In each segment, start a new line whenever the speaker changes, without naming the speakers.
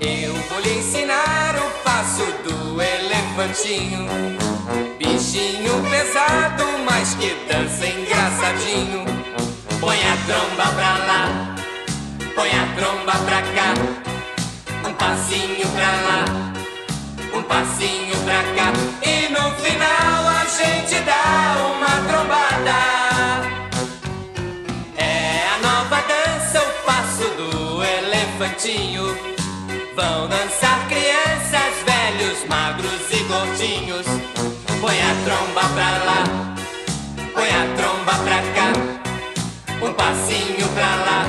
Eu vou lhe ensinar o passo do elefantinho. Bichinho pesado, mas que dança engraçadinho. Põe a tromba pra lá, põe a tromba pra cá. Um passinho pra lá, um passinho pra cá. Vão dançar crianças, velhos, magros e gordinhos. Põe a tromba pra lá, põe a tromba pra cá. Um passinho pra lá,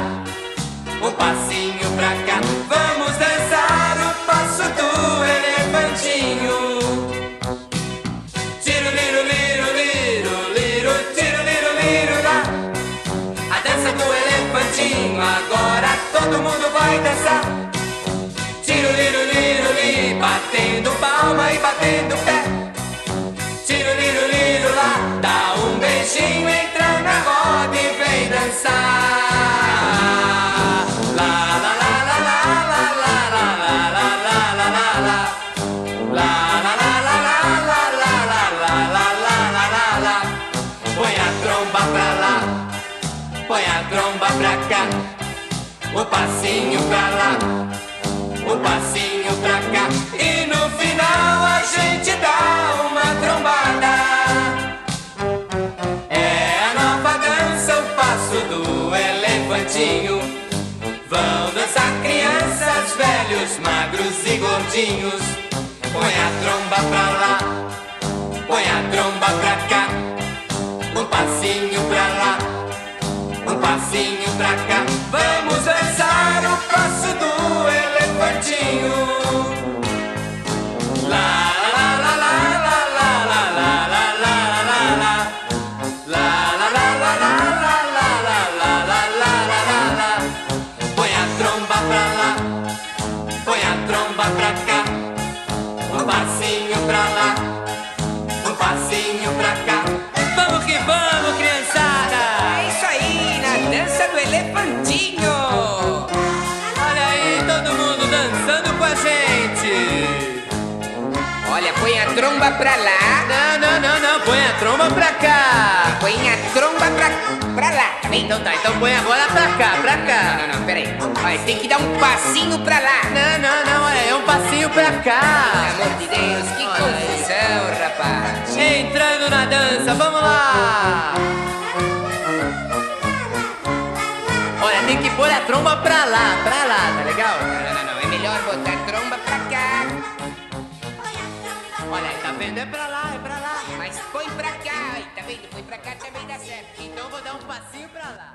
um passinho pra cá. Vamos dançar o passo do elefantinho. Tiro, liro, liro, liro, liro, tiro, liro, liro, lá. A dança do elefantinho, agora todo mundo vai dançar. Tiro, liro, liro, li, batendo palma e batendo pé. Tiro, liro, liro, lá, dá um beijinho, entra na roda e vem dançar. Lá, lá, lá, lá, lá, lá, lá, lá, lá, lá, lá, lá, lá. Lá, lá, lá, lá, lá, lá, lá, lá, lá, lá, lá, lá, lá. A tromba pra lá, põe a tromba pra cá. O passinho pra lá, o passinho pra cá. E no final a gente dá uma trombada. É a nova dança, o passo do elefantinho. Vão dançar crianças, velhos, magros e gordinhos. Põe a tromba pra lá, põe a tromba pra cá. Um passinho pra lá, um passinho pra cá. Vamos do elefantinho. Lá, lá, lá, lá, lá, lá, lá, lá, lá, lá, lá, lá. Lá, lá, lá, lá, lá, lá, lá, lá, lá, lá, lá, lá, lá, lá. Põe a tromba pra lá, põe a tromba pra cá. Um passinho pra lá, um passinho pra cá. Vamos que vamos, criançada!
É isso aí, na dança do elefantinho.
A
tromba pra lá,
Não, não, não, não, põe a tromba pra cá!
põe a tromba pra, pra lá, tá?
Então tá, então põe a bola pra cá, pra cá!
Não, não, peraí. Olha, tem que dar um passinho pra lá.
Não, não, não, olha, é um passinho pra
Pelo
cá!
amor de Deus, que
Olha aí.
confusão, rapaz.
Entrando na dança, vamos lá! Olha, tem que pôr a tromba pra lá, pra lá, tá legal?
Não, não, não, é melhor botar a tromba pra cá.
Olha aí, tá vendo? É pra lá, é pra lá.
Mas põe pra cá, Ai, tá vendo? Põe pra cá também dá certo.
Então vou dar um passinho pra lá.